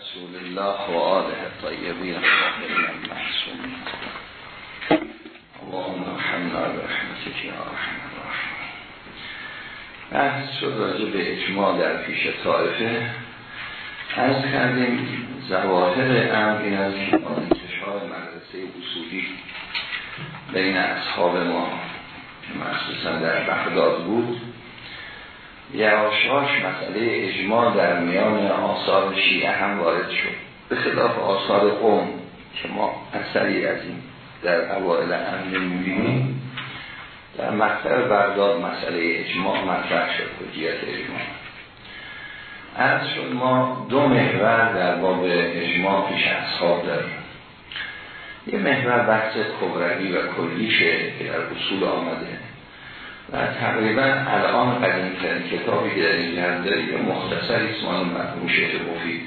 رسول الله و آله الطیبین الطاهرین المعصومین اللهم ارحمنا برحمتك یا ارحم الراحمین. بحث شد راجع به اجماع در پیش طائفه. از کردیم زواهر امر از انتشار مدرسه اصولی بین اصحاب ما که مخصوصا در بغداد بود. یواشاش مسئله اجماع در میان آثار شیعه هم وارد شد. به خلاف آثار قوم که ما اثری از این در اوائل امن می‌بینیم در مکتب برداد مسئله اجماع مطرح شد حجیت اجماع. از شد ما دو محور در باب اجماع پیش اصحاب داریم. یه محور بحث کبروی و کلیشه که در اصول آمده. و تقریبا الان قدیم ترین کتابی که در این جهت داره یه مختصری اسمان مرحوم شیخ مفید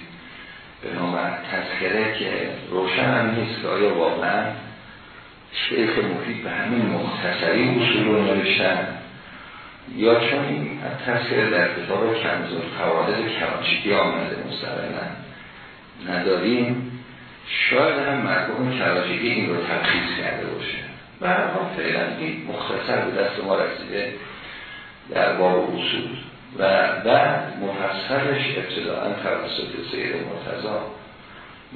به نام تذکره که روشن هم نیست که آیا واقعا شیخ مفید به همین مختصری اصول رو نوشتن یا چون این تذکره در کتاب کنزور قواعد کلاشیکی آمده مستقلا نداریم. شاید هم مرحوم کلاشیکی این رو تبخیص کرده باشه. هر فعلا این مختصر به دست ما رسیده در باب اصول و بعد مفصلش ابتداعا توسط سید مرتضا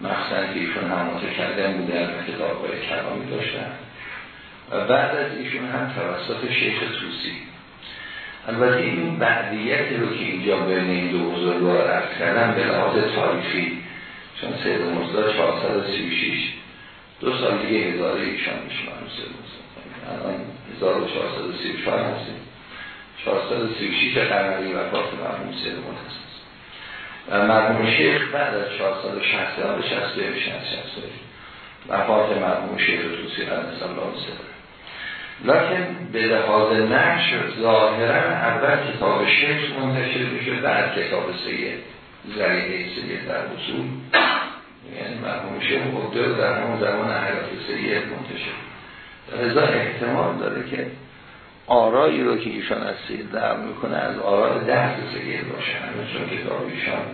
مخصوصا که ایشون هم متکلم بودن و کتاب های کلامی داشتن. و بعد از ایشون هم توسط شیخ توسی البته این بعدیتی رو که اینجا بین این دو بزرگوار عرض کردن به لحاظ تاریخی چون سید مرتضا 436 دو سال دیگه هزاره ایشان میشه الان 1434 هستیم. 436 قمری وفات مرحوم سید مرتضی و مرحوم شیخ بعد از 460 به 60 میشن 60 وفات مرحوم شیخ توسی قدس الله سره لکن به لحاظ نشر ظاهرا اول کتاب شیخ منتشر میشه بعد کتاب سید زریعه سید در وصول یعنی مرحوم شیخ خود در همون زمان حیات سید منتشر. رضا احتمال داره که آرایی رو که ایشان از سید در می‌کنه از آرای درس سید باشه. چون کتاب ایشان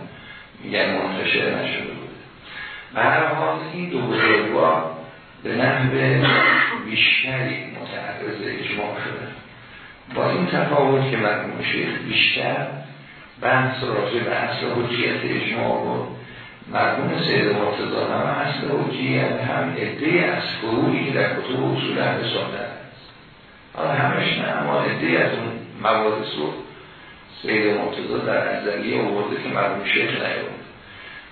میگن منتشر نشده بوده و هر حال این دو بزرگوار به نحو بیشتری متعرض اجماع شده. با این تفاوت که مرحوم شیخ بیشتر بحث راجع به اصل حجیت اجماع رو مرحوم سید مرتضی هم اصل حجیت هم عده از فروعی که در کتب اصول اهل سنت حالا همش نه اما عده از اون موارد رو سید مرتضی در ازلیه آورده که مرحوم شیخ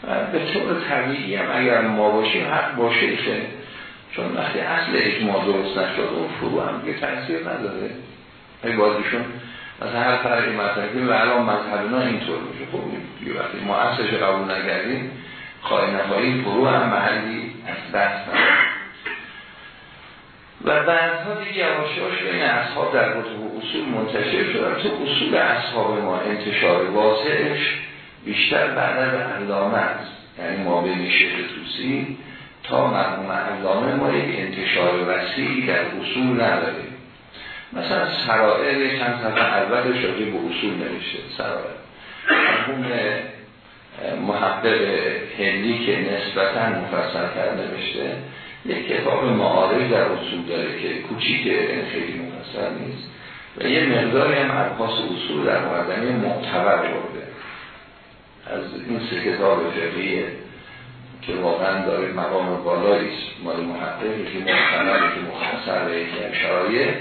و به طور طبیعی هم اگر ما باشیم حق با شیخه چون وقتی اصل اجماع درست نشد اون فروع هم که تاثیر نداره. ای بازیشون مثلا هر فرقی مطرحی و الان مذهبنا اینطور میشه. خب یه وقتی ما اصلش قبول نگردیم خواهی نخواهی فرو هم محلی از بحث و بعدها دیگه یواشاش بین اصحاب در کتب اصول منتشر شد. تو اصول اصحاب ما انتشار واسعش بیشتر بعد از علامه است. یعنی ما بین شیخ توسی تا مرحوم علامه ما یک انتشار وسیعی در اصول نداریم. مثلا سرائر چند صفحه اول شده به اصول نوشته سرائر. مرحوم محقق هندی که نسبتا مفصل کرده نوشته یک کتاب معارض در اصول داره که کوچیکه خیلی مفصل نیست. و یه مقداری هم ابحاث اصول در مقدمه معتبر برده. از این سه کتاب فقهیه که واقعا داره مقام بالایی است. مال محققی که مختلفه که مختصر به شرایط.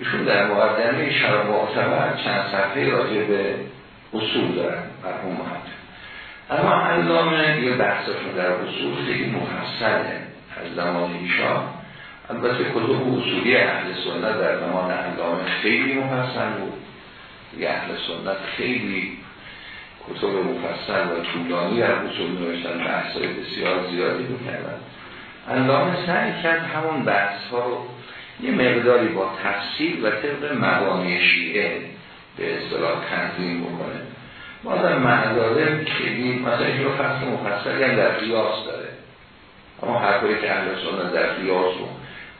ایشون در مقدمه شرایط معتبر چند صفحه راجع به اصول دارن مرحوم محقق اما علامه یه بحثشون در اصول خیلی مفصله از زمان ایشان البته کتب اصولی اهل سنت در زمان علامه خیلی مفصل بود. دیگه اهل سنت خیلی کتب مفصل و طولانی در اصول نوشتن بحثای بسیار زیادی می‌کردن. علامه سعی کرد همون بحث ها رو یه مقداری با تفصیل و طبق مبانی شیعه به اصطلاح تنظیم بکنه. ما در معذاره خیلی مثلا این رو فصل مفصلی هم در قیاس داره. اما حرفایی که اهل سنت در قیاس و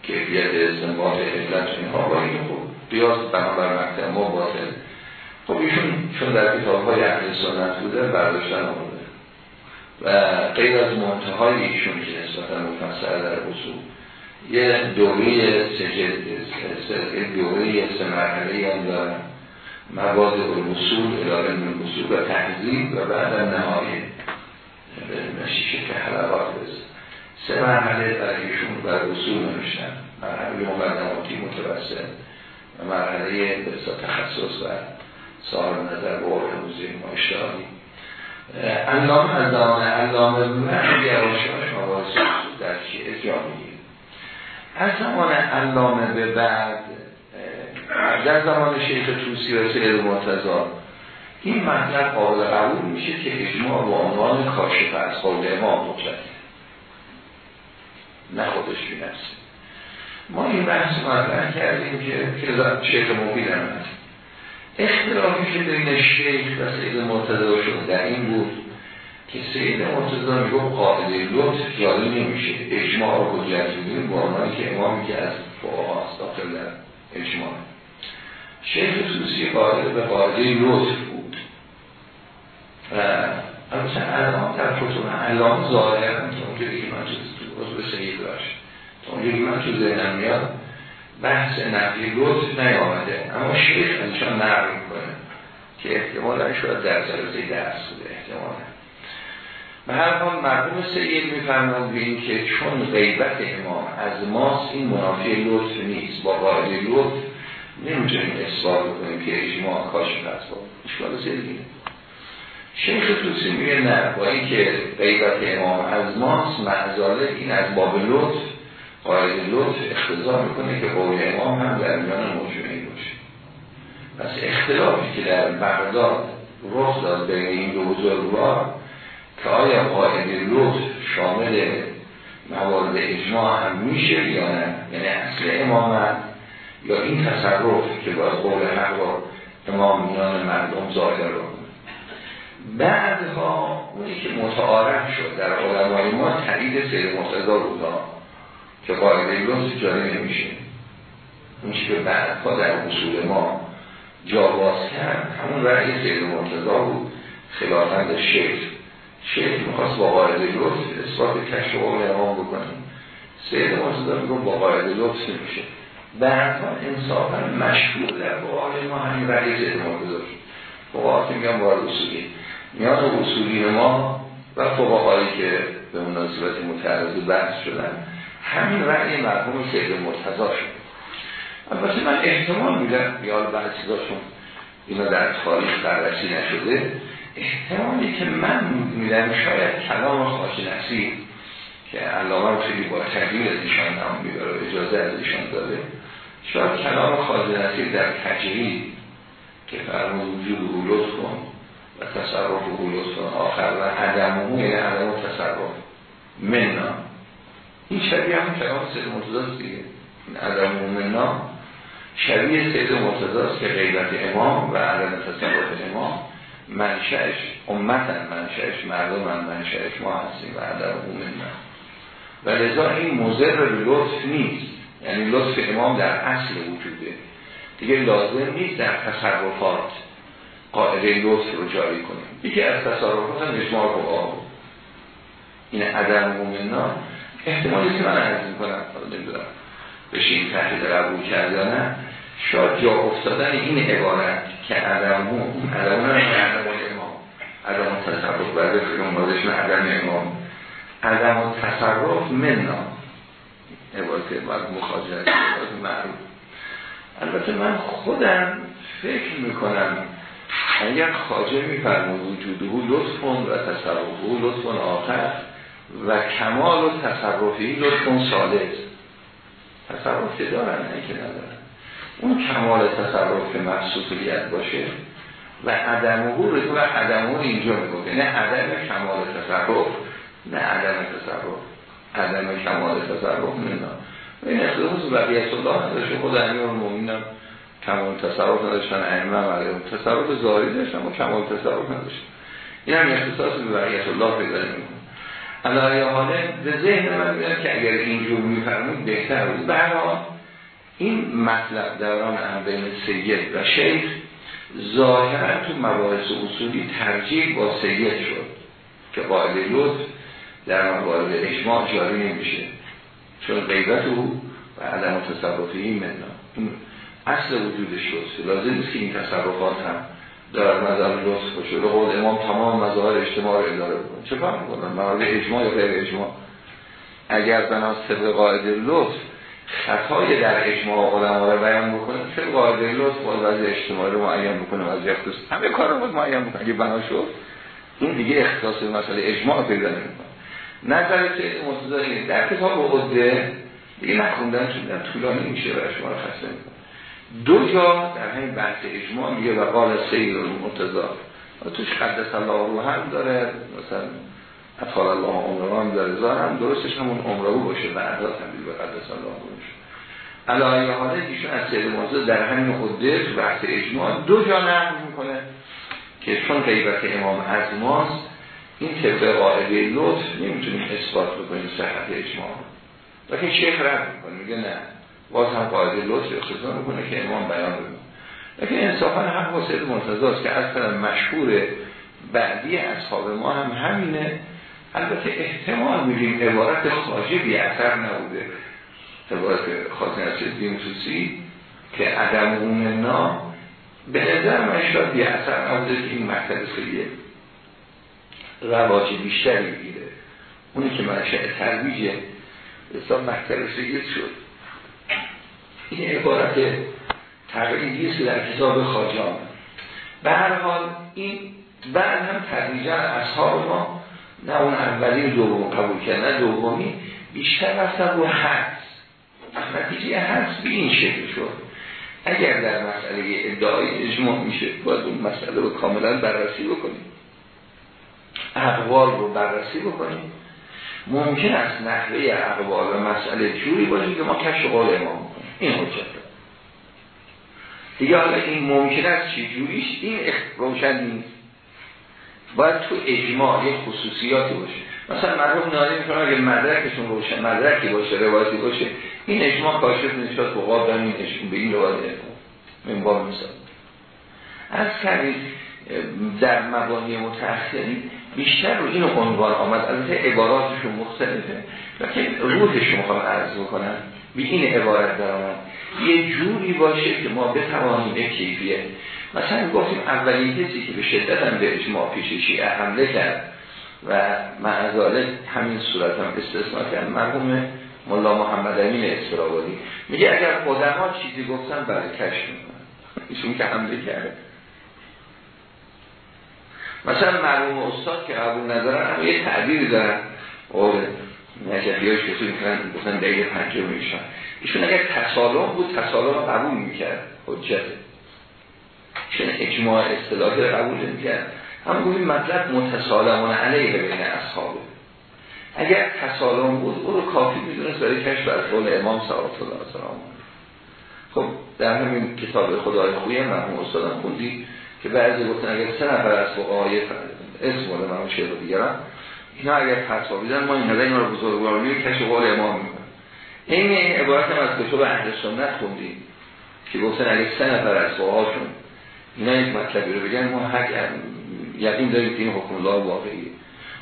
کیفیت استنباط علت اینها با این خوب قیاس بنابر مکتب ما باطل. خب ایشون چون در کتاب های اهل سنت بوده برداشتن آمده و غیر از منتهای ایشون که نسبتا مفصل در اصول یه دوره سجد دوره سه مرحله هم دارن. مواد اصول اداره من اصول و تحضیب و بعد نهایی. نشیشه که حلقات بزن سه مرحله برای ایشون بر اصول نمیشن مرحله مقدماتی متوسط و مرحله بسا تخصص و صاحب نظر به عرف موزی ما اشتهادی علامه از زمان علامه من یواشاش مباحث در شیعه جا میگیر از زمان علامه به بعد در زمان شیخ توسی و سید مرتضا این مطلب قابل قبول میشه که اجماع با عنوان کاشف از قول امام مطلقه نه خودش بینست ما این بحث مطرح کردیم که که شیخ مفید هم هست. اختلافی که بین شیخ و سید مرتضا شد در این بود که سید مرتضا میگو قاعده لطف جاری نمیشه. اجماع رو حجت بودیم با آنهایی که امامی که از فقهاست داخل در اجماع. شیخ توسی قاعده به قاعده لطف بود. و البته الان در فتون علام ظاهر تا اونجوری که من تو به سید داشت. تا اونجوری من تو ذهنم میاد بحث نقلی لطف نیامده. اما شیخ ازشان نقل می‌کنه که احتمالا شاید در جلسه درس بوده احتمالا. به هر حال مرحوم سید میفرماد به این که چون غیبت امام از ماست این منافی لطف نیست. با قاعده لطف نمی‌تونیم اثبات کنیم که اجماع کاشف است با اشکال زیادی شیخ توسی میگه نه با اینکه غیبت امام از ماست معذاله این از باب لطف قاعده لطف اختزار می‌کنه که قول امام هم در میان موجودی باشه. پس اختلافی که در بغداد رخ داد بین این دو بزرگوار که آیا قاعده لطف شامل موارد اجماع هم میشه یا نه؟ یعنی اصل امامت یا این تصرف که باید قول حق را امام میان مردم ظاهر رو بعدها اونی که متعارف شد در علمای ما تایید سیر مرتضا بود که قاعده لطف جاری نمیشه. اون که بعدها در اصول ما جاواز کرد همون رأی سید مرتضا بود خلافند شیخ شیخ می‌خواست با قاعده لطف اثبات کشف و امام بکنیم سید مرتضا میگون با قاعده لطف نمیشه. بعدها انصافا مشهور در بقای ما همین رأی سید مرتضا شد فقهات میگن وارد اصولی. میان اصولی ما و فقهایی که به مناسبت متعرضی بحث شدن همین رأی مرحوم سید مرتضا شد. البته من احتمال میدم بیال بعد چیزاشون اینا در تاریخ بررسی نشده. احتمالی که من میدم شاید کلام خاص نصیر که علامه رو خیلی با تحلیل از ایشان هم می‌بره اجازه از ایشان داده. شاید کلام خاص نصیر در تجرید که فرمود وجود او لطف کن و تصرف او لطف کن. آخر و عدم یعنی عدم تصرف. مننا. این شبیه هم کلام سید مرتضاست دیگه. این عدم منا شبیه سید مرتضاست که غیبت امام و عدم تصرف امام. منشأش امتن منشأش مردم منشأش ما هستیم و عدم منا و لذا این مزر به لطف نیست. یعنی لطف امام در اصل وجوده. دیگه لازم نیست در تصرفات قاعده لطف رو جاری کنیم. یکی از تصرفات هم اجماع رو این عدم منا احتمالی که من عرض می‌کنم حالا نمی‌دونم بشه این تحقیق قبول کرد یا نه. شاید جا افتادن این عبارت که عدمو عدمو نه عدم امام. عدم تصرف. برده مادش نه عدم امام. عدم تصرف مننا. عبارت باید مخاجرت عبارت معروف. البته من خودم فکر می‌کنم اگر خاجه میفرمون وجوده لطف و تصرفه لطف آخر و کمال و تصرفی لطفون سالس تصرف که دارن نه که ندارن. اون کمال تصرف که مقصود باشه و عدم و و عدم اینجا میگه نه عدم کمال تصرف نه عدم تصرف. عدم کمال تصرف نه این اخلاص بقیت الله نداشته خود امیر المومنین کمال تصرف نداشتن ائمه علیهم تصرف ظاهری داشتن و کمال تصرف نداشتن. این هم اختصاص به بقیت الله پیدا نمی‌کنه. علایه حاله به ذهن من میاد که اگر اینجور میفرمود بهتر بود. برای این مطلب دوران هم بین سید و شیخ ظاهرا تو مباحث اصولی ترجیح با سید شد که قاعده لطف در موارد اجماع جاری نمیشه چون غیبت او و عدم تصرفی منا. این اصل وجودش شد لازم نیست که این تصرفات هم در نظر لطف باشه. به قول امام تمام مظاهر اجتماع رو اداره بکنه. چه فرق می‌کنن موارد اجماع یا غیر اجماع؟ اگر بنا طبق قاعده لطف خطای در اجماع علما رو بیان بکنه چه قاعده لطف با وضع اجتماعی رو معین بکنه وضع خصوص همه کار رو معین بکنه. اگه بنا شد این دیگه اختصاص مسئله اجماع پیدا نمی‌کنه. نظر سید مرتضی در کتاب عده دیگه نخوندن چون طولانی میشه برای شما رو خسته دو جا در همین بحث اجماع میگه و قال سید مرتضی توش قدس الله رو هم داره مثلا اطال الله عمره هم داره هم درستش همون عمره باشه بعدا تبدیل به قدس الله باشه علایه حاله ایشون از سید مرتضی در همین تو بحث اجماع دو جا نقل می‌کنه که چون غیبت امام از ماست این طبق قاعده لطف نمی‌تونیم اثبات بکنیم صحت اجماع لیکن شیخ رد می‌کنه میگه نه. باز هم قاعده لطف اختصار می‌کنه که امام بیان بکنه لیکن انصافا حق با سید که اصلا مشهور بعدی اصحاب ما هم همینه. البته احتمال میگیم عبارت خاجه بی اثر نبوده. عبارت خاطر از دیمتوسی که عدم اون نام به نظر من شاید بی اثر نبوده که این مکتب خیلیه رواج بیشتری می‌گیره. اونی که منشأ ترویج حساب مکتب سید شد. این عبارت تقریبی که در کتاب خاجان. به هر حال این بعد هم تدریجا اصحاب ما نه اون اولی دوم قبول کرد نه دومی. بیشتر رفتن رو حدس. نتیجه حدس به این شکل شد. اگر در مسئله ادعای اجماع میشه باید اون مسئله رو کاملا بررسی بکنیم. اقوال رو بررسی بکنیم. ممکن است نحوه اقوال و مسئله جوری باشه که ما کش قول امام این حجت دیگه حالا این ممکن است چی جوریش؟ این روشن نیست. باید تو اجماع یک خصوصیاتی باشه. مثلا مرحوم نالی می‌کنه اگه مدرکشون روشن مدرکی باشه روایتی باشه این اجماع کاشف نشاد بقاب در این اجماع به این روایت من باب مثال. از کمی در مبانی متأخری بیشتر رو اینو عنوان آمد. البته عباراتشون مختلفه. لیکن روحش رو می‌خوام عرض بکنم به این عبارت در یه جوری باشه که ما بتوانیم یک کیفیه مثلا گفتیم اولین کسی که به شدت هم به اجماع پیش شیعه حمله کرد و معذاله همین صورت هم استثناء کرد. مرحوم ملا محمد امین اسرابادی میگه اگر قدما چیزی گفتن برای کشف ایشون که حمله کرده. مثلا مرحوم استاد که قبول ندارن هم یه تعبیری دارن. قول نجفی هاش کسی می‌کنن گفتن دقیقه پنجه میشن ایشون اگر تسالم بود تسالم قبول می‌کرد حجته چون اجماع اصطلاحی رو قبول نمی‌کرد هم گفتیم مطلب متسالمون علیه بین اصحابه. اگر تسالم بود او رو کافی می‌دونست برای کشف از قول امام صلوات الله سلام خب در همین کتاب خدای خویه مرحوم استادم خوندی که بعضی گفتن اگر سه نفر از فقهای اسم ولی من شعر رو دیگرم اینا اگر فتوا بیدن ما این هده اینا رو بزرگواری کشف قول امام می‌کنم این این عبارت هم از کتاب اهل سنت خوندیم که گفتن اگر سه نفر از فقهاشون اینا یک مطلبی رو بگن ما حق یقین داریم که این حکم الله واقعیه.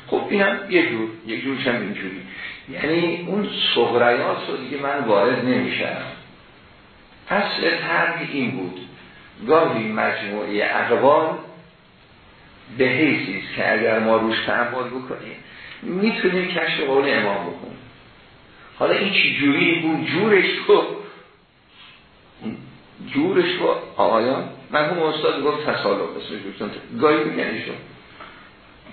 خب اینم یه جور یک جورش هم اینجوری. یعنی اون صغریات رو دیگه من وارد نمیشم. اصل ترک این بود. گاهی مجموعه اقوال به حیثی که اگر ما روش تعمل بکنیم می‌تونیم کشف قول امام بکنیم. حالا این چی جوری؟ بود جورش رو جورش رو آقایان مرحوم استاد گفت تسالم اسمش گفتن گاهی میگن ایشون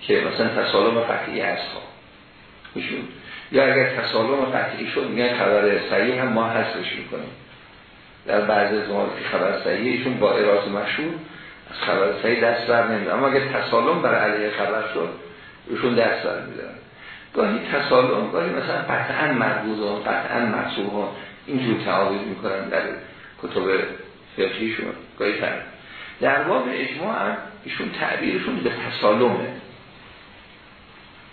که مثلا تسالم قطعی هست ایشون یا اگر تسالم قطعی شد میگن خبر صحیح هم ما حسش می‌کنیم. در بعضی از که خبر صحیح ایشون با اراز مشهور از خبر صحیح دست بر نمیدن اما اگر تسالم بر علیه خبر شد ایشون دست بر میدن گاهی تسالم گاهی مثلا قطعا مربوط قطعا محصوب اینجور تعاویز می‌کنن در کتب فقهیشون. گاهی تر در باب اجماع ایشون تعبیرشون به تسالمه.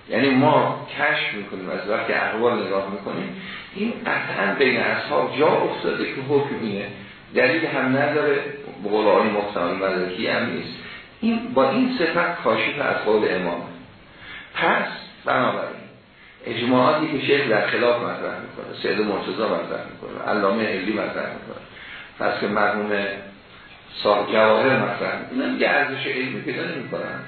یعنی ما کشف می‌کنیم از وقتی احوال نگاه می‌کنیم این قطعا بین اصحاب جا افتاده که حکم اینه. دلیل هم نداره به قول آنی مختمل مدرکی هم نیست. این با این صفت کاشف از قول امام. پس بنابراین اجماعاتی که شیخ در خلاف مطرح می‌کنه سید مرتضا مطرح می‌کنه علامه علی مطرح می‌کنه. پس که مرحوم صاحب جواهر می‌کنه اینا دیگه ارزش علمی پیدا نمی‌کنن.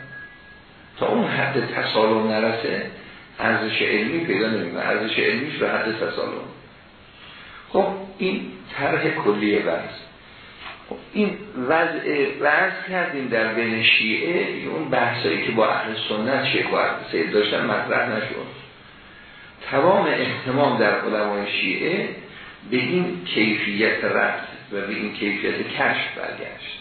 تا اون حد تسالم نرسه ارزش علمی پیدا نمی‌کنه. ارزش علمیش به حد تسالم. خب این طرح کلیه بحث. خب این وضع وضع کردیم در بین شیعه. اون بحثایی که با اهل سنت شیخ و سید داشتن مطرح نشد. تمام احتمام در علمای شیعه به این کیفیت رفت و به این کیفیت کشف برگشت.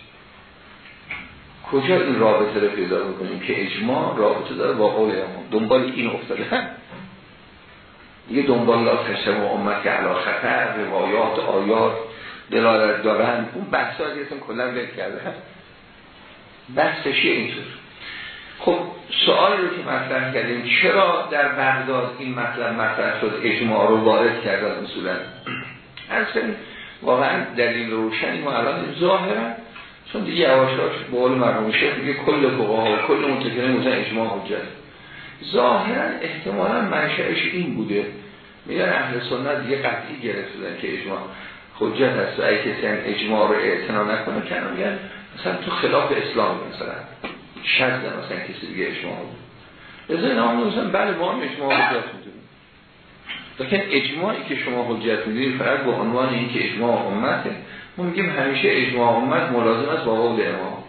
کجا این رابطه رو پیدا بکنیم که اجماع رابطه داره با قول دنبال این افتاده. دیگه دنبال لا تشتم و امت که علا خطر روایات آیات دلالت دارن اون بحث ها دیگه کلا ول کرده بحثشی اینطور؟ خب سوال رو که مطرح کردیم چرا در بغداد این مطلب مطرح شد؟ اجماع رو وارد کردن اصولا. اصلا واقعا دلیل روشنی ما الان ظاهرا چون دیگه عواشاش به قول مرحوم شیخ دیگه کل فقها و کل متکلم بودن اجماع حجت. ظاهرا احتمالا منشأش این بوده. میگن اهل سنت دیگه قطعی گرفتن که اجماع حجت هست و اگه کسی هم اجماع رو اعتنا نکنه کنم میگن مثلا تو خلاف اسلام مثلا شد مثلا کسی دیگه اجماع بود ازای نام مثلا بله ما هم اجماع حجت لیکن اجماعی که شما حجت می‌دونید فقط با عنوان این که اجماع امته ما میگیم همیشه اجماع امت ملازم است با قول امام.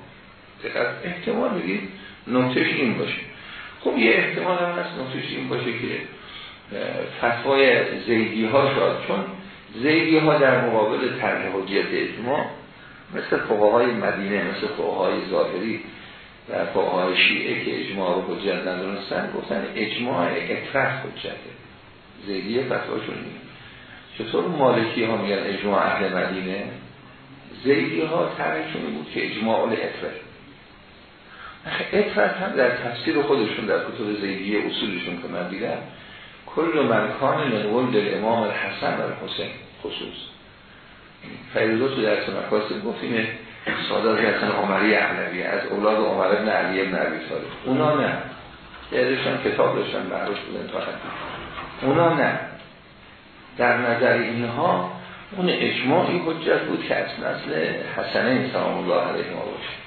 احتمال میگیم نقطش این باشه. خب یه احتمال هم هست نقطش این باشه که فتوای زیدی ها شد چون زیدی ها در مقابل طرح حجیت اجماع مثل فقهای مدینه مثل فقهای ظاهری در فقهای شیعه که اجماع رو حجت ندونستن گفتن اجماع اطرف حجته. زیدی فتواشون نیم چطور مالکی ها میگن اجماع اهل مدینه؟ زیدی ها طرحشون بود که اجماع الاطرف اطرف هم در تفسیر خودشون در کتب زیدی اصولشون که من دیدم کل منکان من دل امام الحسن و الحسین خصوص. فیروزا تو درس مکاسب گفتیم سادات حسن عمری احلوی از اولاد عمر ابن علی ابن عبی طالب اونا نه. یادشان کتاب داشتن معروف بودن تا اونا نه. در نظر اینها اون اجماعی حجت بود که از نسل حسنه سلام الله علیه ما باشه.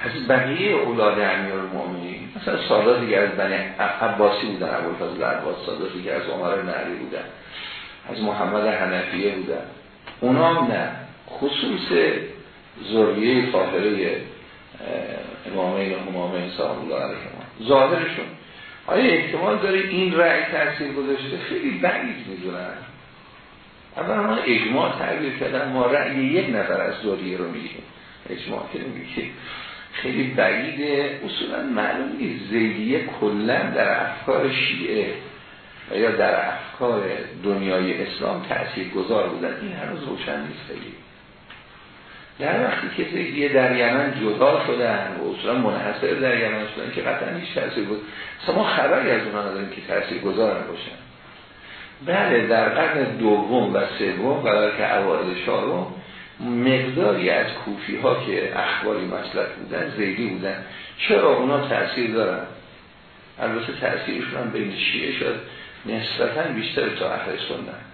از بقیه اولاد امیر المؤمنین مثلا سادات دیگه از بنی عباسی بودن ابوالفضل عباس سادات دیگه از عمر علی بودن از محمد حنفیه بودن. اونا نه. خصوص ذریه طاهره امامین و همامین سلام الله علیه ما. ظاهرشون آیا احتمال داره این رأی تاثیر گذاشته؟ خیلی بعید می‌دونن اول ما اجماع تعبیر کردن ما رأی یک نفر از ذریه رو میگیم اجماع که که خیلی بعیده. اصولا معلوم نیست. زیدیه کلا در افکار شیعه و یا در افکار دنیای اسلام تأثیر گذار بودن. این هنوز روشن نیست خیلی. در وقتی که زیدیه در یمن جدا شدن و اصولا منحصر در یمن شدن که قطعا هیچ تأثیر بود ما خبری از اونها نداریم که تأثیر گذار باشن بله در قرن دوم و سوم و که اوائل شارو مقداری از کوفی ها که اخباری مسلک بودن زیدی بودن. چرا اونا تأثیر دارن؟ البته تأثیرشون هم بین شیعه شد. نسبتا بیشتر تا اهل سنت.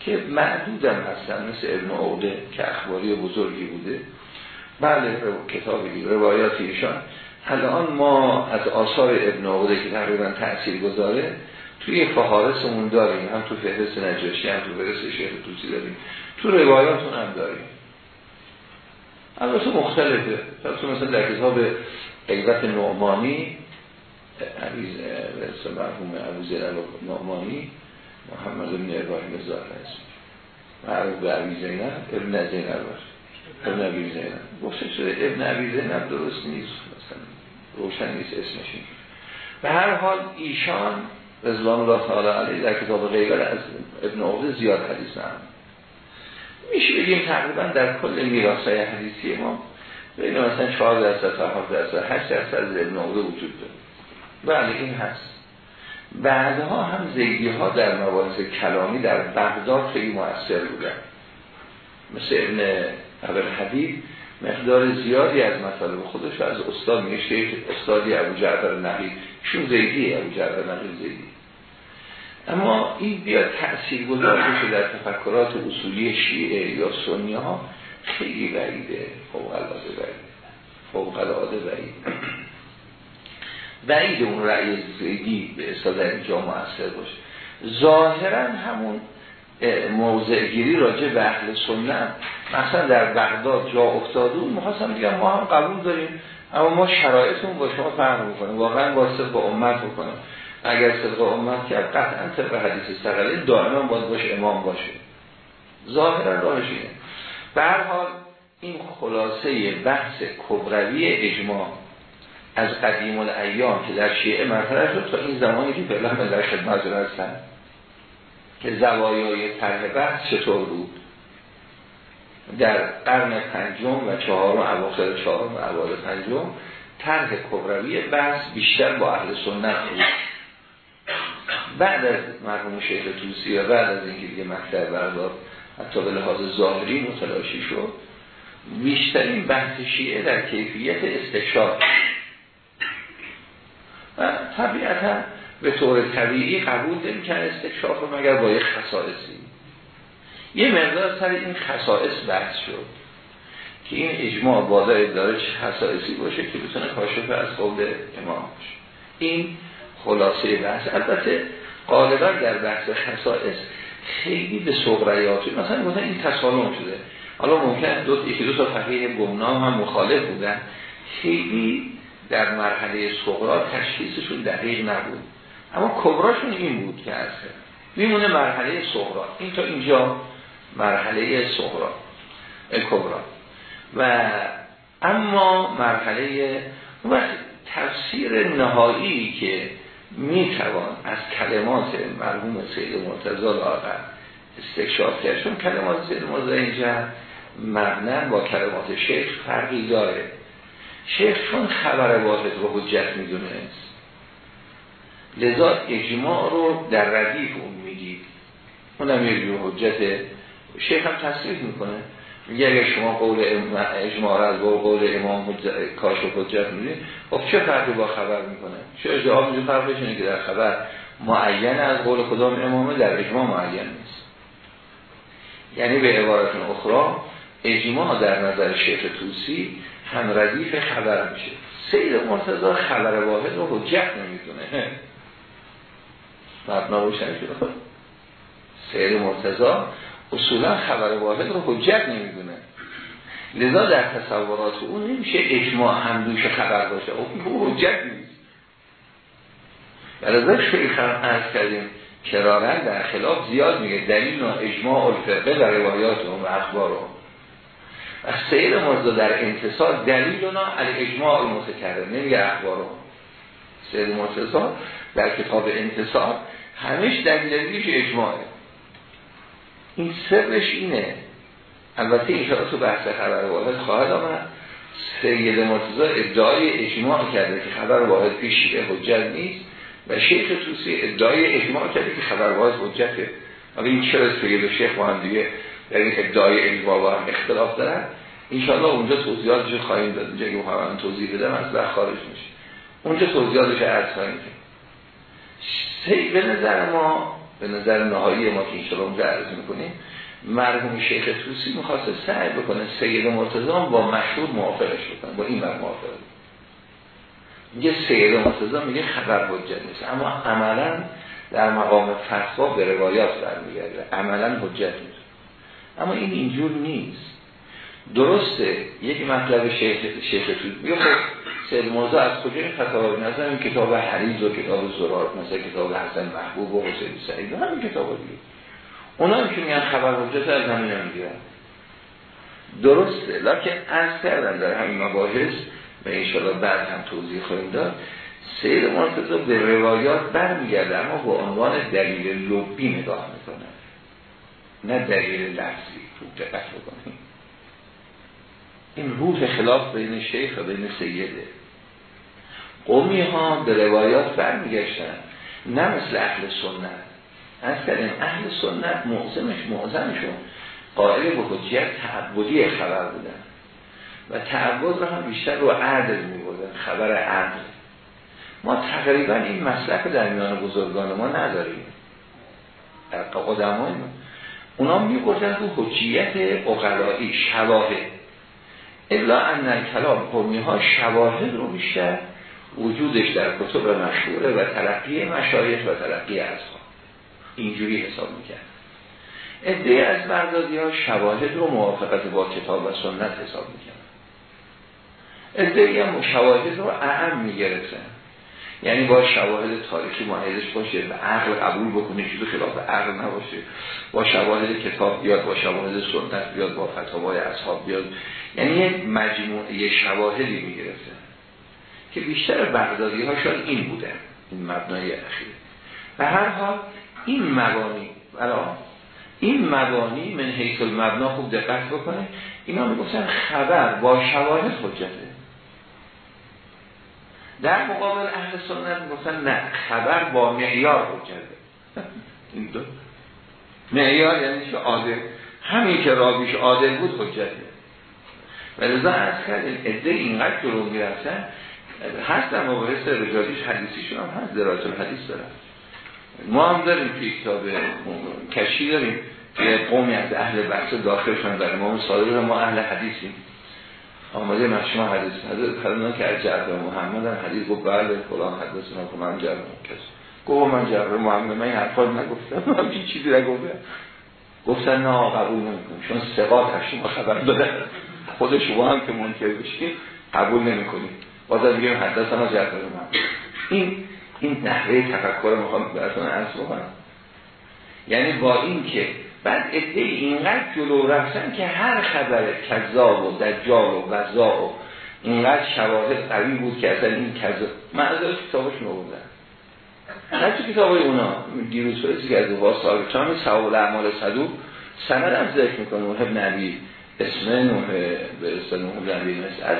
که معدودم هستن مثل ابن عوده که اخباری بزرگی بوده. بله کتابی روایات ایشان. الان ما از آثار ابن عوده که تقریبا تأثیر گذاره توی فهارسمون داریم. هم تو فهرست نجاشی هم تو فهرست شیخ توسی داریم. تو روایاتون هم داریم. البته مختلفه. تو مثلا در کتاب قیبت نعمانی عویز مرحوم ابو زیرال نعمانی محمد بن ابراهیم زهر اسم معروف به عبی زینب ابن زینب باشه. ابن عبی زینب. گفته شده ابن عبی زینب درست نیست. مثلا روشن نیست اسمش به هر حال ایشان رضوان الله تعالی علیه در کتاب غیبر از ابن عقده زیاد حدیث نرم میشه بگیم تقریبا در کل میراثای حدیثی ما بین مثلا 4 درصد تا 7 درصد 8 درصد ابن عقده وجود داره. بله این هست. بعدها هم زیدی ها در مباحث کلامی در بغداد خیلی مؤثر بودن. مثل ابن ابن حبیب مقدار زیادی از مطالب خودش از استاد شیخ استادی ابو جعفر نقی. چون زیدی ابو جعفر نقی زیدی. اما این بیاد تأثیر گذار بشه در تفکرات اصولی شیعه یا سنی ها خیلی بعیده. فوق العاده بعید فوق العاده بعید بعید اون رأی زیدی به اصلا در اینجا باشه. ظاهرا همون موضع گیری راجع به اهل سنت مثلا در بغداد جا افتاده اون می‌خواستم بگم ما هم قبول داریم اما ما شرایطمون با شما فرق می‌کنیم واقعا با با امت بکنیم اگر صدق امت کرد قطعا طبق حدیث سقله دائما باید باشه امام باشه. ظاهرا راهش اینه. به حال این خلاصه بحث کبروی اجماع از قدیم الایام که در شیعه مطرح شد تا این زمانی که فعلا در خدمت هستن که زوایای طرح بحث چطور بود؟ در قرن پنجم و چهارم اواخر چهارم و اوایل پنجم طرح کبروی بحث بیشتر با اهل سنت بود. بعد از مرحوم شیخ توسی و بعد از اینکه دیگه مکتب بردار حتی به لحاظ ظاهری متلاشی شد بیشترین بحث شیعه در کیفیت استشار طبیعتا به طور طبیعی قبول که استکشاف رو مگر با یک خصائصی. یه مقدار سر این خصائص بحث شد که این اجماع بازار داره چه خصائصی باشه که بتونه کاشف از قول امام این خلاصه بحث. البته غالبا در بحث خصائص خیلی به سقریاتی مثلا گفتن این تسالم شده. حالا ممکن دو یکی دو تا فقیه گمنام هم مخالف بودن. خیلی در مرحله صغرا تشخیصشون دقیق نبود. اما کبراشون این بود که از میمونه مرحله صغرا. این تا اینجا مرحله صغرا کبرا. و اما مرحله و تفسیر نهایی که می‌توان از کلمات مرحوم سید مرتضی لاغر استکشاف کرد. چون کلمات سید مرتضی اینجا مبنن با کلمات شیخ فرقی داره. شیخ چون خبر واحد رو حجت می‌دونست لذا اجماع رو در ردیف اون میگید اونم یه حجت. شیخ هم تصریف می‌کنه. میگه اگر شما قول اجماع از قول امام کاش و حجت می‌دید خب چه فرقی با خبر می‌کنه؟ چه اجماع می‌دید فرقش اینه که در خبر معین از قول کدام امامه در اجماع معین نیست. یعنی به عبارت اخرى اجماع در نظر شیخ توسی هم ردیف خبر میشه. سید مرتضا خبر واحد رو حجت نمی‌دونه. مبنا روشن شده سید مرتضا اصولا خبر واحد رو حجت نمی‌دونه. لذا در تصورات اون نمیشه اجماع هم دوش خبر باشه. او حجت نیست. برای شیخ هم ارز کردیم کرارن در خلاف زیاد میگه. دلیل و اجماع الفقه در روایات و اخبار و سید مرزا در انتصال دلیل اونا علی اجماع المتکرر نمیگه اخبار هم سید مرتضا در کتاب انتصال همش دلیل اجماعه. این سرش اینه. البته این تو بحث خبر واحد خواهد آمد. سید مرتضی ادعای اجماع کرده که خبر واحد پیش حجت نیست و شیخ توسی ادعای اجماع کرده که خبر واحد حجته. حالا این چرا سید و شیخ با هم دیگه در این ادعای اجماع با هم اختلاف دارن. انشاءالله اونجا توضیحاتش خواهیم داد. اینجا که محمد توضیح بدم از در خارج میشه. اونجا توضیحاتش عرض خواهیم کرد. به نظر ما به نظر نهایی ما که انشاءالله اونجا عرض می‌کنیم مرحوم شیخ توسی می‌خواسته سعی بکنه سید مرتضام با مشهور موافقش بکنه با این بر موافق میگه سید مرتضام میگه خبر حجت نیست. اما عملا در مقام فتوا به روایات برمیگرده. عملا حجت نیست. اما این اینجور نیست. درسته یک مطلب شیخ شیخ میگه خب سید موضوع از کجا این فتاوا نظر این کتاب حریز و کتاب زرار مثل کتاب حسن محبوب و حسین سعید و همین کتاب دیگه. اونا هم که میگن خبر حجت از همین درسته لکن از کردن در همین مباحث و انشاءالله بعد هم توضیح خواهیم داد سید مرتضی به روایات برمیگرده اما با عنوان دلیل لبی نگاه می‌کنه. نه دلیل لفظی خوب دقت بکنیم. این روح خلاف بین شیخ و بین سیده. قومی ها به روایات برمیگشتن. نه مثل اهل سنت. از کردیم اهل سنت معظمش معظمشون قائل به حجیت تعبدی خبر بودن. و تعبد هم بیشتر رو عدل می خبر عدل ما تقریبا این مسلک در میان بزرگان ما نداریم. در قدمای ما. اونا می‌گفتن رو حجیت اقلایی شواهد. الا ان کلام قومی ها شواهد رو بیشتر وجودش در کتب مشهوره و تلقی مشایخ و تلقی اصحاب. اینجوری حساب می‌کرد. ادهی از بردادی ها شواهد رو موافقت با کتاب و سنت حساب می‌کرد. ادهی هم شواهد رو اعم می‌گرفتن. یعنی با شواهد تاریخی معایدش باشه و عقل قبول بکنه چیز خلاف عقل نباشه. با شواهد کتاب بیاد با شواهد سنت بیاد با فتاوای اصحاب بیاد. یعنی یک مجموعه شواهدی می‌گرفته که بیشتر بغدادی ها شاید این بوده این مبنای اخیر. و هر حال این مبانی برای این مبانی من حیث المبنا خوب دقت بکنه اینا می‌گفتن خبر با شواهد حجته در مقابل اهل سنت می‌گفتن نه خبر با معیار حجته این دو معیار یعنی چه عادل. همین که رابیش عادل بود حجته. و لذا از کردیم عده اینقدر جلو می‌رفتن هست در مباحث رجالیش حدیثیشون هم هست درایت الحدیث دارن. ما هم داریم که کتاب کشی داریم که قومی از اهل بحث داخلشون در امام صادق ما اهل حدیثیم. آمده مشما حدیث. حدیث فرمان که از جعبه محمد هم حدیث گفت بله فلان حدیث که من جعبه کس گفت من جعبه محمد من این حرفا نگفتم. من هیچ چیزی نگفتم. گفتن نه قبول نمی‌کنم. چون سقاط شما خبر دادن. خود شما هم که منکر بشید قبول نمی‌کنید باز هم جعبه محمد این این نحوه تفکر می‌خوام براتون عرض بکنم. یعنی با این که بعد ادهی اینقدر جلو رفتن که هر خبر کذاب و دجال و وزا و اینقدر شواهد قوی بود که اصلا این کذاب من از کتابش نبودن نه تو کتاب اونا. دیروز فرسی که از دوها صاحب چانی سوال اعمال صدوق سند هم ذکر می‌کنه. محب نبی اسم نوح اسم نوح نبی از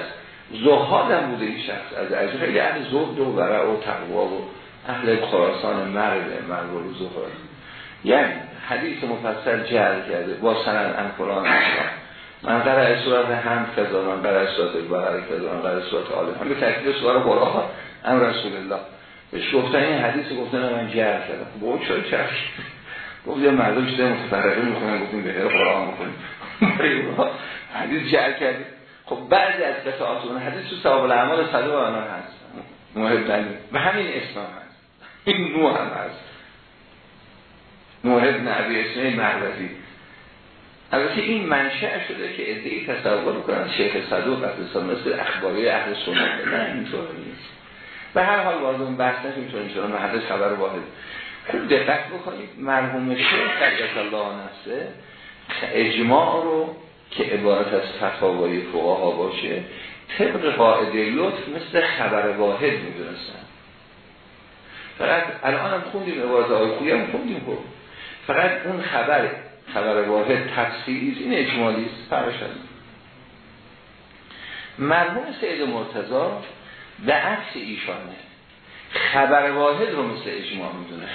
زهاد هم بوده این شخص. از از خیلی اهل زهد و ورع و تقوا و اهل خراسان مرد مرد و زهد یعنی حدیث مفصل جعل کرده با سند ان فلان من قرأ صورت هم کذا من قرأ صورت البقره کذا من صورت آله هم به تکلیف سوار قرآن ام رسول الله. بهش گفتن این حدیث گفتن من جعل کردم. با چرا چرا؟ گفت یه مردم شده متفرقه می‌کنن گفتیم به هر قرآن می‌کنیم حدیث جعل کردیم خب بعضی از قطعات اون حدیث تو ثواب الاعمال صدو و آنان هست. محب و همین اسم هست. این نوع هم هست. موهد نبی اسمه مروزی. البته این منشأ شده که ادعی تصور کنن شیخ صدوق از مثل اخباری اهل سنت. نه اینطور نیست. به هر حال وارد اون بحث نشیم چون اینطور محدث خبر واحد خوب دقت بکنید مرحوم شیخ قدس الله نفسه اجماع رو که عبارت از فتاوای فقها باشه طبق قاعده لطف مثل خبر واحد می‌دونستن. فقط الان هم خوندیم عبارت آقای هم خوندیم خب. فقط اون خبر خبر واحد تفصیلی این اجمالی است فرقش مرحوم سید مرتضا به عکس ایشانه. خبر واحد رو مثل اجماع می‌دونه.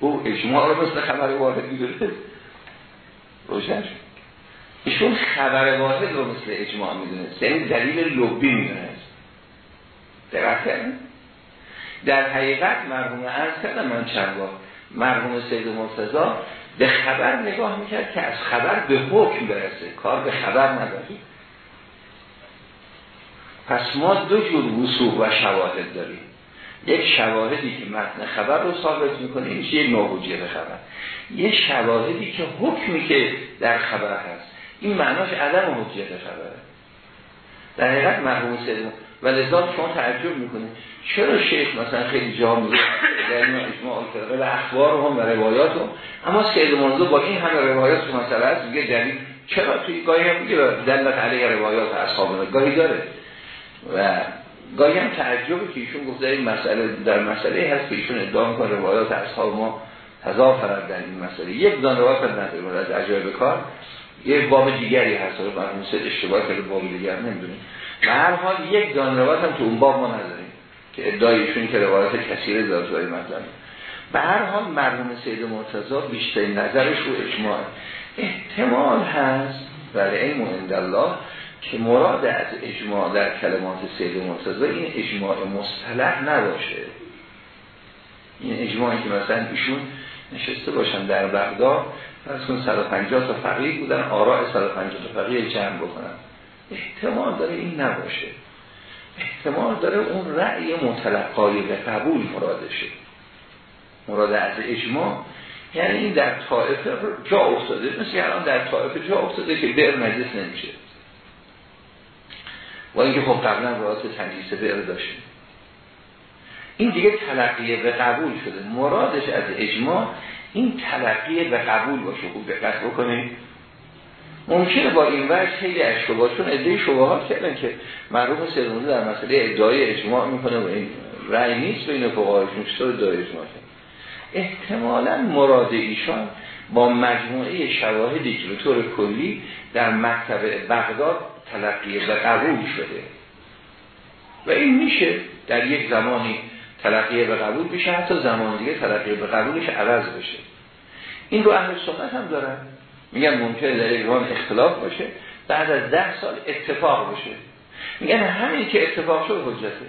او اجماع رو مثل خبر واحد می‌دونه. روشن ایشون خبر واحد رو مثل اجماع می‌دونه. یعنی دلیل لبی می‌دونه. دقیق در حقیقت مرحوم عرض کردم من چند بار مرحوم سید مرتضا به خبر نگاه می‌کرد که از خبر به حکم برسه. کار به خبر نداریم پس ما دو جور وصول و شواهد داریم. یک شواهدی که متن خبر رو ثابت می‌کنه این یک به خبر. یک شواهدی که حکمی که در خبر هست. این معناش عدم حجیت خبره. در حقیقت مرحوم سید و لذا شما تعجب می‌کنید. چرا شیخ مثلا خیلی جا میگه در این اجماع الفرقه و اخبار هم و روایات هم. اما سید منظور با این همه روایات که مثلا هست میگه دلیل چرا توی گاهی هم میگه دلت علیه روایات اصحاب گاهی داره. و گاهی هم تعجبه که ایشون گفته این مسئله در مسئله هست که ایشون ادعا می‌کنه روایات اصحاب ما تضافرد در این مسئله. یک دان روایت نداره از عجایب کار. یه باب دیگری هست رو مرحوم سید اشتباه کرده باب دیگر نمی‌دونیم. و هر حال یک دان روایت هم تو اون باب ما نداریم که ادعایشون که روایت کثیره داره توی مطلب به هر حال مرحوم سید مرتضی بیشترین نظرش رو اجماع. احتمال هست برای علم و الله که مراد از اجماع در کلمات سید مرتضی این اجماع مصطلح نباشه. این اجماعی که مثلا ایشون نشسته باشن در بغداد فرض کن 150 تا فقیه بودن آراء 150 تا فقیه جمع بکنن. احتمال داره این نباشه. احتمال داره اون رأی متلقای به قبول مرادشه مراد از اجماع. یعنی این در طائفه جا افتاده. مثل الان در طائفه جا افتاده که بئر نجس نمیشه. و اینکه خب قبلا رات تنجیس بئر داشتیم. این دیگه تلقیه به قبول شده. مرادش از اجماع این تلقیه به قبول باشه خوب دقت بکنید. ممکنه با این وجه خیلی اشتباه چون ادعای شبهات کردن که مرحوم سرمونی در مسئله ادعای اجماع می‌کنه و این رأی نیست بین فقهایشون چطور ادعای اجماع احتمالا مراد ایشان با مجموعه شواهدی که به طور کلی در مکتب بغداد تلقی به قبول شده. و این میشه در یک زمانی تلقی به قبول بشه حتی زمان دیگه تلقی به قبولش عوض بشه. این رو اهل سنت هم دارن. میگن ممکنه در یک اختلاف باشه بعد از ده سال اتفاق باشه میگن همین که اتفاق شد حجته.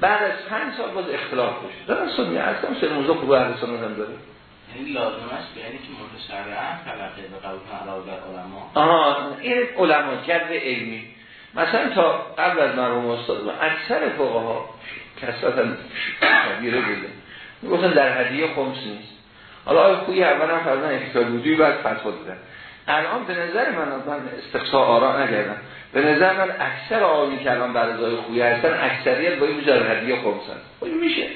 بعد از پنج سال باز اختلاف باشه دارن سنی اصلا سر موضوع خوب اهل سنت هم داره. یعنی لازم است یعنی که متشرعا تلقی به قبول علاوه بر علما. آها این علما جذب علمی. مثلا تا قبل از مرحوم استاد اکثر فقها کسات هم کبیره بوده می‌گفتن در هدیه خمس نیست. حالا آقای خویی اولا فرضاً احتیاط وجودی بعد فتوا دادن؟ الان به نظر من من استقصا آرا نگردم به نظر من اکثر آقایی که الان بر ازای خویی هستن اکثریت با این در هدیه خمس هست خب میشه.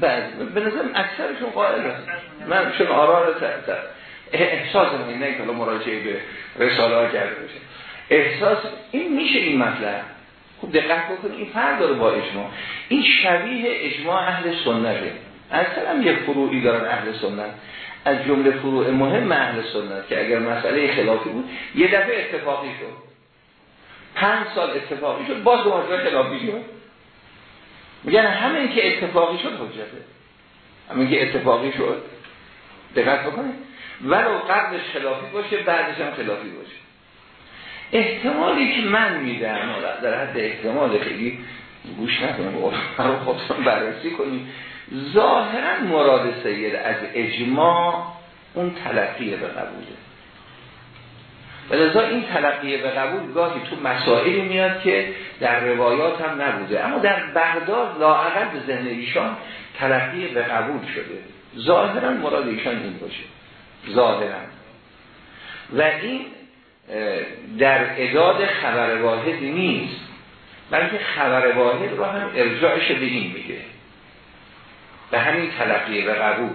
بعد به نظر اکثرشون قائل من چون آرا رو احساس من نه که مراجعه به رساله ها کرده بشه احساس این میشه این مطلب. خوب دقت بکنید این فرق داره با اجماع. این شبیه اجماع اهل سنته. اصلا یه فروعی دارن اهل سنت. از جمله فروع مهم اهل سنت که اگر مسئله خلافی بود یه دفعه اتفاقی شد. پنج سال اتفاقی شد باز دوباره خلافی شد. میگن همین که اتفاقی شد حجته. همین که اتفاقی شد. دقت بکنید ولو قبلش خلافی باشه بعدش هم خلافی باشه. احتمالی که من میدم در حد احتمال خیلی گوش نکنیم رو خودتون بررسی کنیم. ظاهرا مراد سید از اجماع اون تلقیه به قبوله. و این تلقیه به قبول گاهی تو مسائلی میاد که در روایات هم نبوده. اما در بغداد لاعقل به ذهن ایشان تلقیه به قبول شده. ظاهرا مراد ایشان این باشه. ظاهرا. و این در اداد خبر واحد نیست. بلکه خبر واحد رو هم ارجاعش به این میگه. به همین تلقیه به قبول.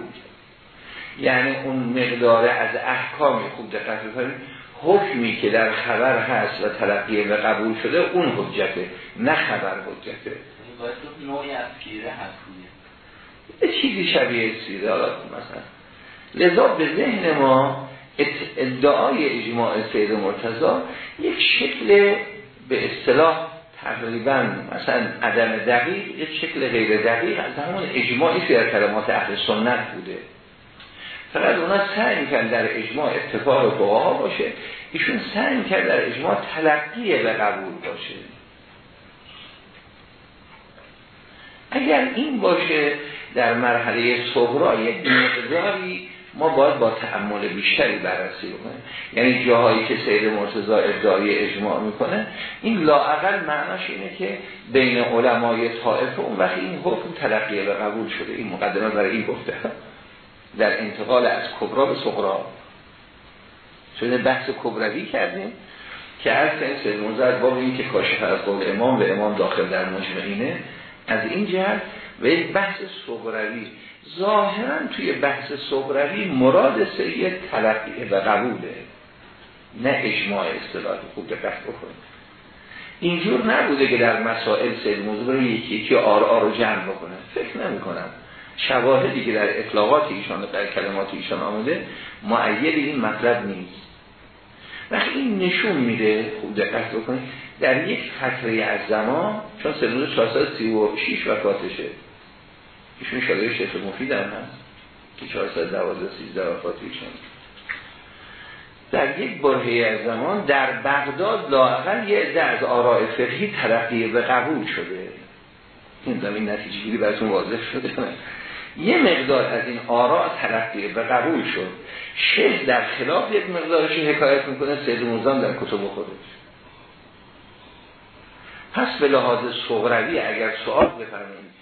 یعنی اون مقدار از احکام خوب دقت بکنید. حکمی که در خبر هست و تلقیه به قبول شده اون حجته نه خبر حجته. یعنی نوعی از پیره هست یه چیزی شبیه سیره مثلا. لذا به ذهن ما ادعای اجماع سید مرتضا یک شکل به اصطلاح تقریبا مثلا عدم دقیق یک شکل غیر دقیق از همون اجماعی که در کلمات اهل سنت بوده. فقط اونا سعی می‌کرد در اجماع اتفاق فقها باشه ایشون سعی می‌کرد در اجماع تلقی به قبول باشه. اگر این باشه در مرحله صغرا یک مقداری ما باید با تعمل بیشتری بررسی بکنیم. یعنی جاهایی که سید مرتضا ادعای اجماع می‌کنه این لاعقل معناش اینه که بین علمای طائفه اون وقتی این حکم تلقیه به قبول شده. این مقدمه برای این گفته. در انتقال از کبرا به صغرا. چون بحث کبروی کردیم که از سید مرتضا باب این که کاشف از قول امام و امام داخل در مجمعینه از این جهت و یک بحث صغروی. ظاهرا توی بحث صغروی مراد سید تلقیه و قبوله نه اجماع اصطلاحی. خوب دقت بکنید. اینجور نبوده که در مسائل سید موضوع رو یکی یکی آر رو جمع بکنه. فکر نمی کنم شواهدی که در اطلاقات ایشان در کلمات ایشان آمده معید این مطلب نیست. وقتی این نشون میده خوب دقت بکنید در یک فتره از زمان چون سید 436 وفاتشه ایشون شده شیخ مفید هم هست. که 412 13 وفات ایشون. در یک برهه از زمان در بغداد لاقل یه عده از آراء فقهی ترقیه به قبول شده. این زمین نتیجه گیری براتون واضح شده یه مقدار از این آراء ترقیه به قبول شد. شیخ در خلاف یک مقدارش حکایت می‌کنه سید موزان در کتب خودش. پس به لحاظ صغروی اگر سوال بفرمایید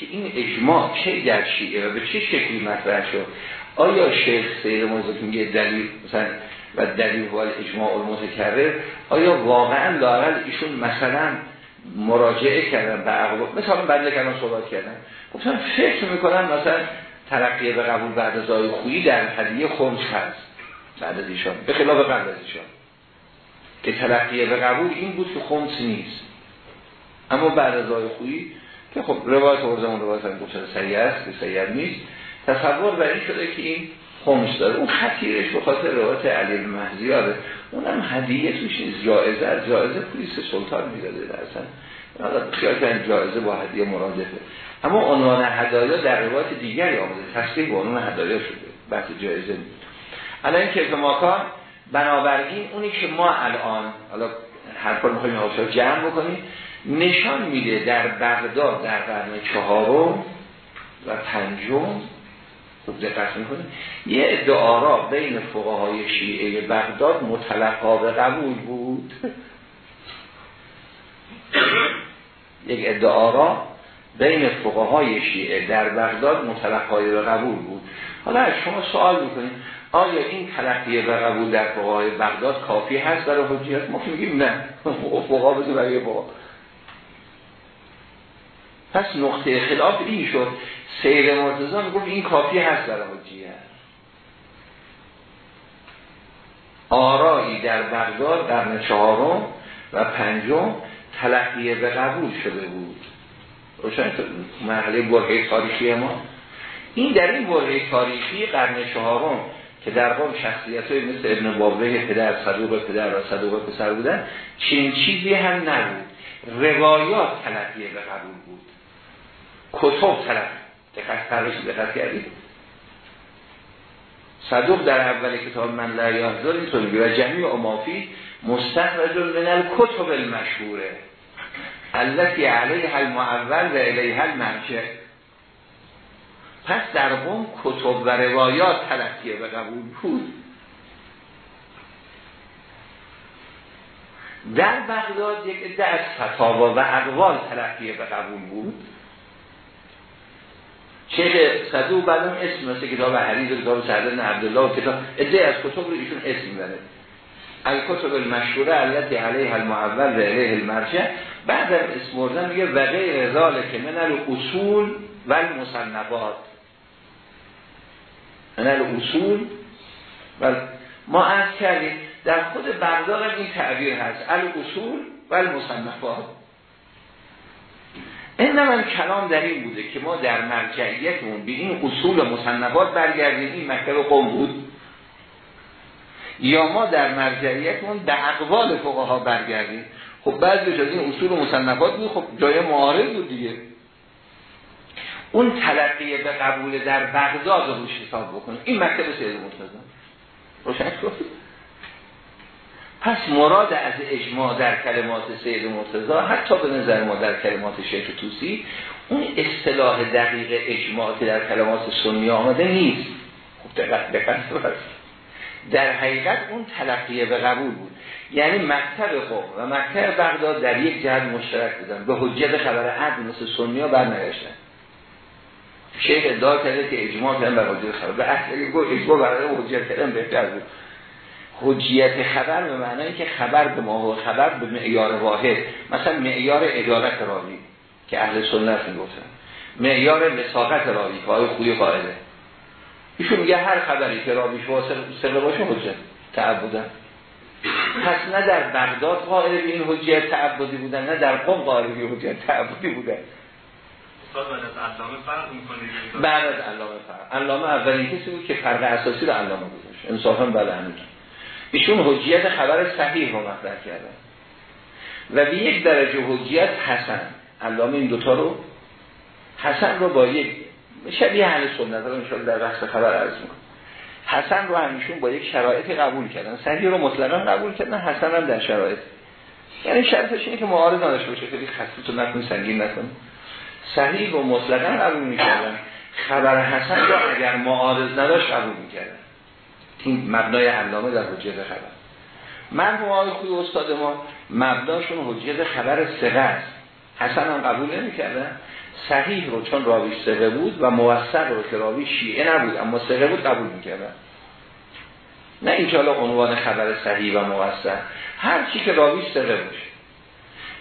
که این اجماع چه در شیعه و به چه شکلی مطرح شد؟ آیا شیخ سید موزان میگه دلیل مثلا و دلیل وال اجماع المتکرر آیا واقعا لاقل ایشون مثلا مراجعه کردن به عقل؟ مثلا بنده کردن صحبت کردن. گفتم فکر می‌کنم مثلا ترقیه به قبول بعد از آی خویی در هدیه خمس هست. بعد از ایشان به خلاف قبل از ایشان. که ترقیه به قبول این بود که خمس نیست. اما بعد از آی خویی که خب روایت اون روایت هم گفتن سریع است که سریع نیست. تصور بر این شده که این خمس داره. اون خطیرش به خاطر روایت علی المهزیاره اونم هدیه توش نیست. جایزه از جایزه پلیس سلطان می‌داده اصلا خیال کنید جایزه با هدیه مرادفه اما عنوان هدایا در روایت دیگری آمده با عنوان هدایا شده. بحث جایزه نیست. الان که ماکان بنابراین اونی که ما الان حالا هر کار می‌خوایم آشار جمع بکنیم نشان میده در بغداد در قرن چهارم و پنجم خوب دقت می‌کنه یه ادعا بین فقهای شیعه بغداد متلقا به قبول بود. یک ادعا بین فقهای شیعه در بغداد متلقای به قبول بود. حالا از شما سوال می‌کنید آیا این تلقیه به قبول در فقهای بغداد کافی هست برای حجیت ما میگیم نه. فقها بزن برای فقها. پس نقطه خلاف این شد. سیر مرتضا می‌گفت این کافی هست برای حجیت آرایی در بغداد قرن چهارم و پنجم تلقیه به قبول شده بود. روشن مرحله برهه تاریخی ما. این در این برهه تاریخی قرن چهارم که در قوم شخصیت های مثل ابن بابه پدر صدوق پدر و صدوق پسر بودن چین چیزی هم نبود. روایات تلقیه به قبول بود. کتب طرف دقت پرش دقت کردید. صدوق در اول کتاب من لا یحضر اینطور و جمعی امافی مستخرج من الکتب المشهوره. التي علیه المعول و علیه المرجع پس در قوم کتب و روایات تلقیه به قبول بود. در بغداد یک عده از فتاوا و اقوال تلقیه به قبول بود. شیخ صدو بعدم اسم مثل کتاب حریز کتاب سعدن عبدالله و کتاب ادعای از کتب رو ایشون اسم می‌بره. الکتب المشهوره علیت علیه المعول و علیه المرجع بعد از اسم بردن میگه و غیر که من الاصول و المصنفات من الاصول و ما عرض کردیم در خود بردار این تعبیر هست. الاصول و المصنفات این من کلام در این بوده که ما در مرجعیتمون به این اصول مصنفات برگردیم این مکتب قوم بود. یا ما در مرجعیتمون به اقوال فقها برگردیم. خب بعد از این اصول مصنفات بود خب جای معارض بود دیگه. اون تلقیه به قبول در بغداد رو روش حساب بکنیم. این مکتب سید مرتضی. روشن شد؟ پس مراد از اجماع در کلمات سید مرتضا حتی به نظر ما در کلمات شیخ توسی اون اصطلاح دقیق اجماع که در کلمات سنی آمده نیست. خب دقت دقت در حقیقت اون تلقیه به قبول بود. یعنی مکتب قوم و مکتب بغداد در یک جهت مشترک بودن. به حجت خبر عدل مثل سنی ها برنگشتن. شیخ ادعا کرده که اجماع کردن بر حجت خبر. به اصل اجماع برای حجت کردن بهتر بود. حجیت خبر به معنی که خبر به ما خبر به معیار واحد. مثلا معیار ادارت راوی که اهل سنت می‌گفتن. معیار مساقت راوی که های خوی قائله. ایشون میگه هر خبری که راویش واسه باشه حجت تعبدن پس نه در بغداد قائل به این حجیت تعبدی بودن نه در قم قائل به حجیت تعبدی بودن. بعد از علامه فرق علامه اولین کسی بود که فرق اساسی رو علامه گذاشت. انصافا بله همین. ایشون حجیت خبر صحیح رو مطرح کردن. و به یک درجه حجیت حسن. علامه این دوتا رو حسن رو با یک شبیه اهل سنت رو در بحث خبر عرض می‌کنم. حسن رو همیشون با یک شرایطی قبول کردن. صحیح رو مطلقا قبول کردن حسن هم در شرایط. یعنی شرطش اینه که معارض نداشته باشه. خیلی خصیص رو نکن سنگین نکن صحیح رو مطلقا قبول می‌کردن. خبر حسن رو اگر معارض نداشت قبول می‌کردن. این مبنای علامه در حجیت خبر. مرحوم های خوی استاد ما مبناشون حجیت خبر سقه است. حسن هم قبول نمی‌کردن. صحیح رو چون راوی سقه بود و موثق رو که راوی شیعه نبود اما سقه بود قبول می‌کردن. نه اینکه حالا عنوان خبر صحیح و موثق هر چی که راوی سقه باشه.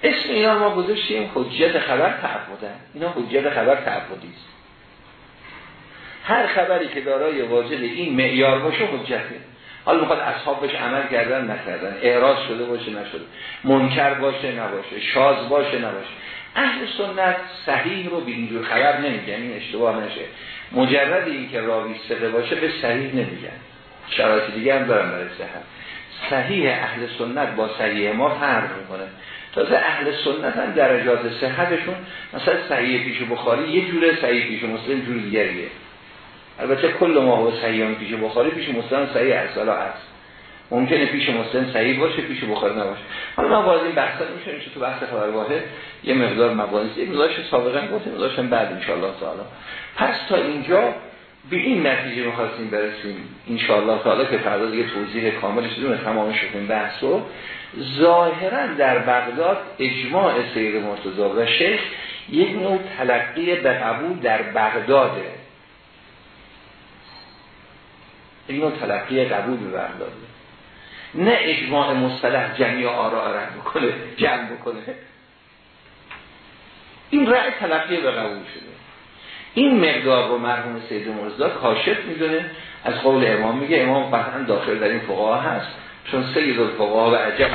اسم اینا ما گذاشتیم حجیت خبر تعبدن. اینا حجیت خبر تعبدی است. هر خبری که دارای واجد این معیار باشه حجته حالا می‌خواد اصحاب بهش عمل کردن نکردن. اعراض شده باشه نشده. منکر باشه نباشه. شاز باشه نباشه. اهل سنت صحیح رو به اینجور خبر نمیگن این اشتباه نشه. مجرد این که راوی سقه باشه به صحیح نمیگن. شرایط دیگه هم دارن برای صحت. صحیح اهل سنت با صحیح ما فرق می‌کنه. تازه اهل سنت هم درجات صحتشون مثلا صحیح پیش بخاری یه جوره صحیح پیش مسلم جور دیگریه. البته کل ما هو صحیح پیش بخاری پیش مسلم صحیح اصلا هست ممکنه پیش مسلم صحیح باشه پیش بخاری نباشه. حالا ما وارد این بحثا میشه تو بحث خبر واحد یه مقدار مباحث یه مقدارش سابقا گفتیم مقدارش بعد ان تعالی. پس تا اینجا به این نتیجه می‌خواستیم برسیم ان تعالی که فردا دیگه توضیح کاملش بدون تمام شکن بحث رو. ظاهرا در بغداد اجماع سید مرتضی و شیخ یک نوع تلقی به قبول در بغداده. نوع تلقی قبول به بغداده نه اجماع مصطلح جمعی آرا رد بکنه جمع بکنه. این رأی تلقی به قبول شده. این مقدار رو مرحوم سید مرزا کاشف می‌دونه. از قول امام میگه امام قطعا داخل در این فقها هست چون سید الفقها و عجب